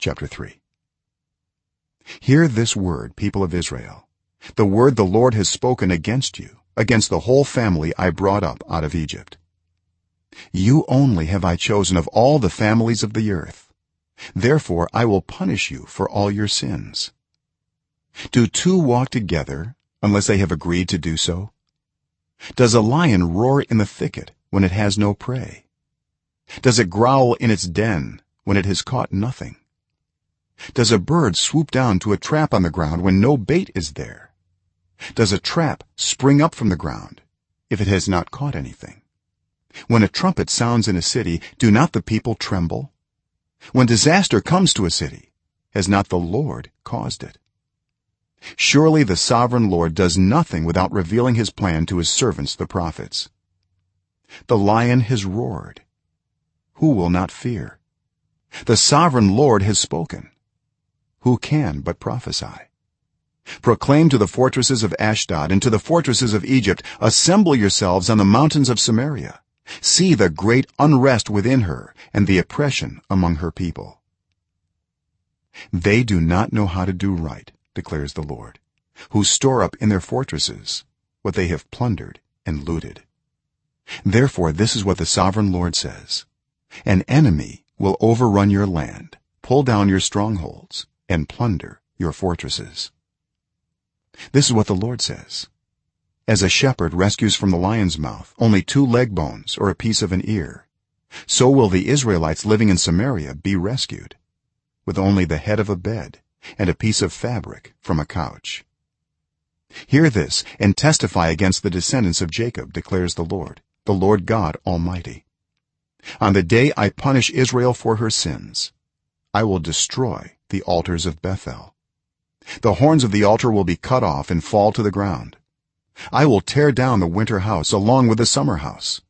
chapter 3 hear this word people of israel. The word the lord has spoken against you against the whole family i brought up out of egypt. You only have i chosen of all the families of the earth. Therefore i will punish you for all your sins. Do two walk together unless they have agreed to do so? Does a lion roar in the thicket when it has no prey? Does it growl in its den when it has caught nothing does a bird swoop down to a trap on the ground when no bait is there? Does a trap spring up from the ground if it has not caught anything? When a trumpet sounds in a city do not the people tremble? When disaster comes to a city has not the lord caused it? Surely the sovereign lord does nothing without revealing his plan to his servants the prophets. The lion has roared. Who will not fear? The sovereign lord has spoken who can but prophesy. Proclaim to the fortresses of ashdod and to the fortresses of egypt assemble yourselves on the mountains of samaria. See the great unrest within her and the oppression among her people. They do not know how to do right declares the lord who store up in their fortresses what they have plundered and looted. Therefore this is what the sovereign lord says. An enemy will overrun your land pull down your strongholds and plunder your fortresses. This is what the lord says. As a shepherd rescues from the lion's mouth only two leg bones or a piece of an ear so will the israelites living in samaria be rescued with only the head of a bed and a piece of fabric from a couch. Hear this and testify against the descendants of jacob declares the lord the lord god almighty. On the day i punish israel for her sins i will destroy the altars of bethel. The horns of the altar will be cut off and fall to the ground. I will tear down the winter house along with the summer house.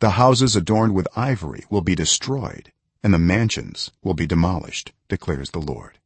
The houses adorned with ivory will be destroyed and the mansions will be demolished declares the lord